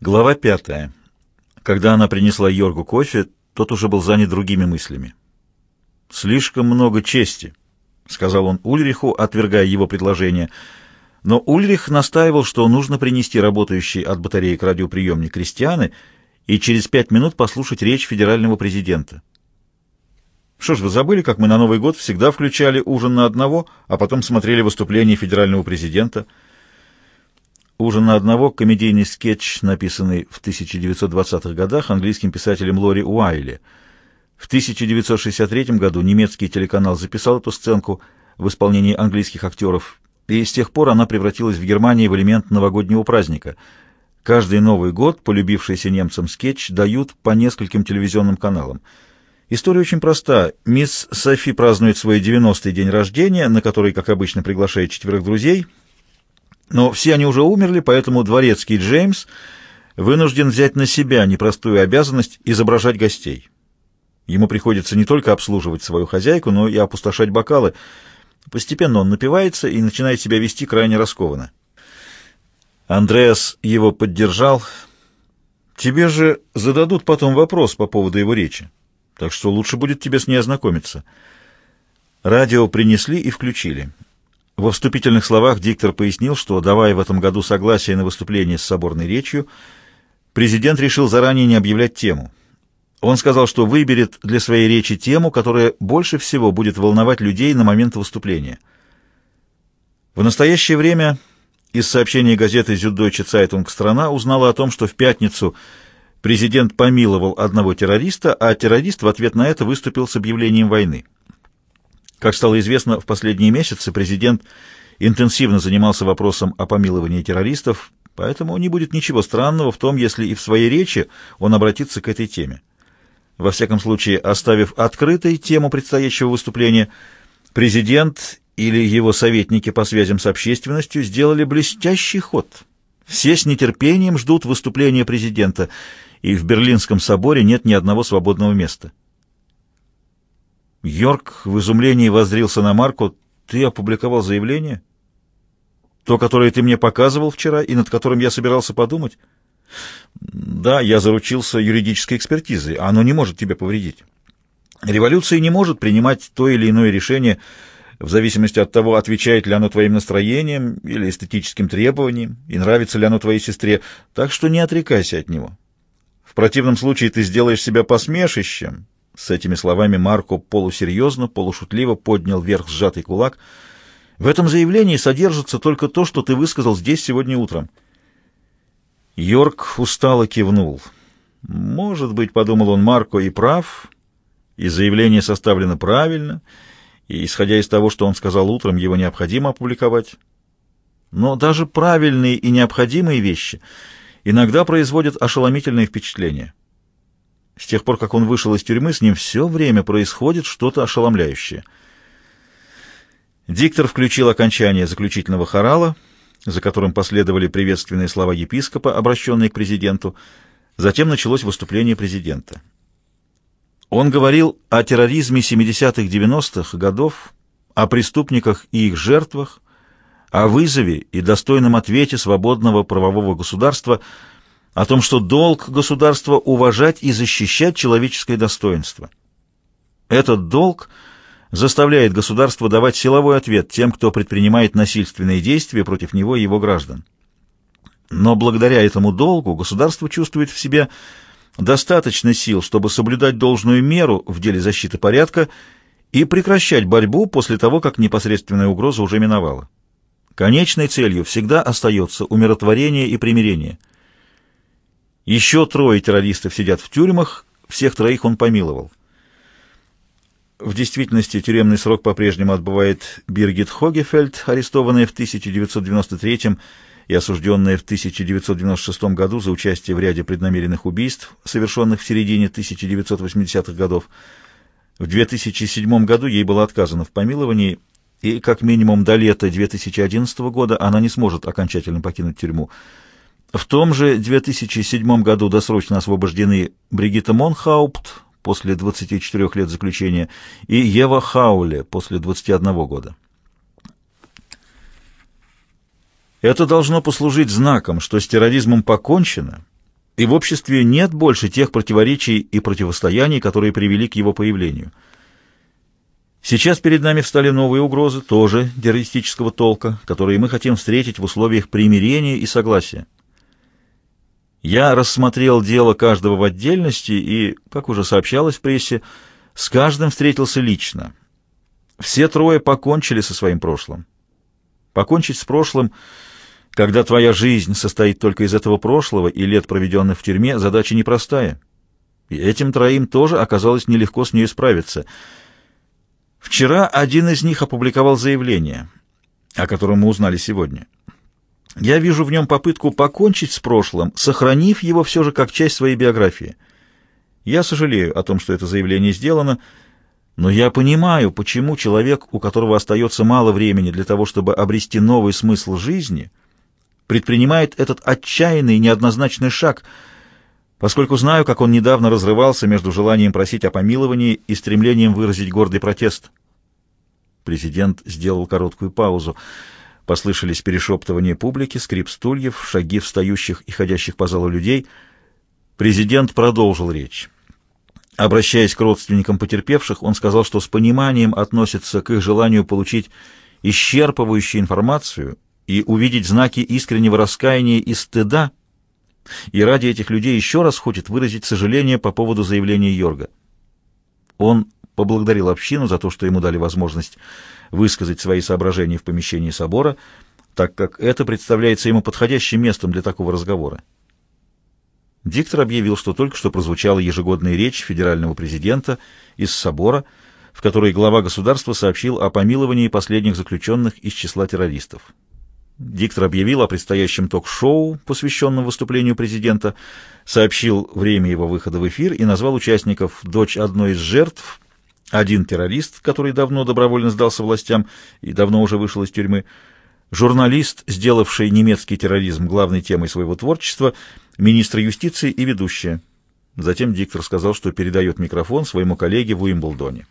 Глава пятая. Когда она принесла Йоргу кофе, тот уже был занят другими мыслями. «Слишком много чести», — сказал он Ульриху, отвергая его предложение. Но Ульрих настаивал, что нужно принести работающий от батареек радиоприемник крестьяны и через пять минут послушать речь федерального президента. Что ж, вы забыли, как мы на Новый год всегда включали ужин на одного, а потом смотрели выступление федерального президента — «Ужин на одного» — комедийный скетч, написанный в 1920-х годах английским писателем Лори Уайли. В 1963 году немецкий телеканал записал эту сценку в исполнении английских актеров, и с тех пор она превратилась в Германии в элемент новогоднего праздника. Каждый Новый год полюбившийся немцам скетч дают по нескольким телевизионным каналам. История очень проста. Мисс Софи празднует свой 90-й день рождения, на который, как обычно, приглашает четверых друзей — но все они уже умерли, поэтому дворецкий Джеймс вынужден взять на себя непростую обязанность изображать гостей. Ему приходится не только обслуживать свою хозяйку, но и опустошать бокалы. Постепенно он напивается и начинает себя вести крайне раскованно. Андреас его поддержал. «Тебе же зададут потом вопрос по поводу его речи, так что лучше будет тебе с ней ознакомиться». Радио принесли и включили. Во вступительных словах диктор пояснил, что, давая в этом году согласие на выступление с соборной речью, президент решил заранее не объявлять тему. Он сказал, что выберет для своей речи тему, которая больше всего будет волновать людей на момент выступления. В настоящее время из сообщения газеты «Зюддойче Цайтунг страна» узнала о том, что в пятницу президент помиловал одного террориста, а террорист в ответ на это выступил с объявлением войны. Как стало известно, в последние месяцы президент интенсивно занимался вопросом о помиловании террористов, поэтому не будет ничего странного в том, если и в своей речи он обратится к этой теме. Во всяком случае, оставив открытой тему предстоящего выступления, президент или его советники по связям с общественностью сделали блестящий ход. Все с нетерпением ждут выступления президента, и в Берлинском соборе нет ни одного свободного места. Йорк в изумлении воззрился на Марку. «Ты опубликовал заявление? То, которое ты мне показывал вчера и над которым я собирался подумать?» «Да, я заручился юридической экспертизой. Оно не может тебе повредить. Революция не может принимать то или иное решение в зависимости от того, отвечает ли оно твоим настроениям или эстетическим требованиям, и нравится ли оно твоей сестре, так что не отрекайся от него. В противном случае ты сделаешь себя посмешищем» С этими словами Марко полусерьезно, полушутливо поднял вверх сжатый кулак. «В этом заявлении содержится только то, что ты высказал здесь сегодня утром». Йорк устало кивнул. «Может быть, — подумал он, — Марко и прав, и заявление составлено правильно, и, исходя из того, что он сказал утром, его необходимо опубликовать. Но даже правильные и необходимые вещи иногда производят ошеломительные впечатления». С тех пор, как он вышел из тюрьмы, с ним все время происходит что-то ошеломляющее. Диктор включил окончание заключительного хорала, за которым последовали приветственные слова епископа, обращенные к президенту. Затем началось выступление президента. Он говорил о терроризме 70-х-90-х годов, о преступниках и их жертвах, о вызове и достойном ответе свободного правового государства – о том, что долг государства уважать и защищать человеческое достоинство. Этот долг заставляет государство давать силовой ответ тем, кто предпринимает насильственные действия против него и его граждан. Но благодаря этому долгу государство чувствует в себе достаточно сил, чтобы соблюдать должную меру в деле защиты порядка и прекращать борьбу после того, как непосредственная угроза уже миновала. Конечной целью всегда остается умиротворение и примирение – еще трое террористов сидят в тюрьмах, всех троих он помиловал. В действительности тюремный срок по-прежнему отбывает Биргит Хогефельд, арестованная в 1993 и осужденная в 1996 году за участие в ряде преднамеренных убийств, совершенных в середине 1980-х годов. В 2007 году ей было отказано в помиловании, и как минимум до лета 2011 года она не сможет окончательно покинуть тюрьму. В том же 2007 году досрочно освобождены Бригитта Монхаупт после 24 лет заключения и Ева Хауле после 21 года. Это должно послужить знаком, что с терроризмом покончено, и в обществе нет больше тех противоречий и противостояний, которые привели к его появлению. Сейчас перед нами встали новые угрозы, тоже террористического толка, которые мы хотим встретить в условиях примирения и согласия. Я рассмотрел дело каждого в отдельности и, как уже сообщалось в прессе, с каждым встретился лично. Все трое покончили со своим прошлым. Покончить с прошлым — когда твоя жизнь состоит только из этого прошлого и лет, проведенных в тюрьме, задача непростая. И этим троим тоже оказалось нелегко с ней справиться. Вчера один из них опубликовал заявление, о котором мы узнали сегодня. Я вижу в нем попытку покончить с прошлым, сохранив его все же как часть своей биографии. Я сожалею о том, что это заявление сделано, но я понимаю, почему человек, у которого остается мало времени для того, чтобы обрести новый смысл жизни — предпринимает этот отчаянный неоднозначный шаг, поскольку знаю, как он недавно разрывался между желанием просить о помиловании и стремлением выразить гордый протест. Президент сделал короткую паузу. Послышались перешептывания публики, скрип стульев, шаги встающих и ходящих по залу людей. Президент продолжил речь. Обращаясь к родственникам потерпевших, он сказал, что с пониманием относится к их желанию получить исчерпывающую информацию и увидеть знаки искреннего раскаяния и стыда, и ради этих людей еще раз хочет выразить сожаление по поводу заявления Йорга. Он поблагодарил общину за то, что ему дали возможность высказать свои соображения в помещении собора, так как это представляется ему подходящим местом для такого разговора. Диктор объявил, что только что прозвучала ежегодная речь федерального президента из собора, в которой глава государства сообщил о помиловании последних заключенных из числа террористов. Диктор объявил о предстоящем ток-шоу, посвященном выступлению президента, сообщил время его выхода в эфир и назвал участников «дочь одной из жертв», один террорист, который давно добровольно сдался властям и давно уже вышел из тюрьмы, журналист, сделавший немецкий терроризм главной темой своего творчества, министр юстиции и ведущая. Затем диктор сказал, что передает микрофон своему коллеге в Уимблдоне.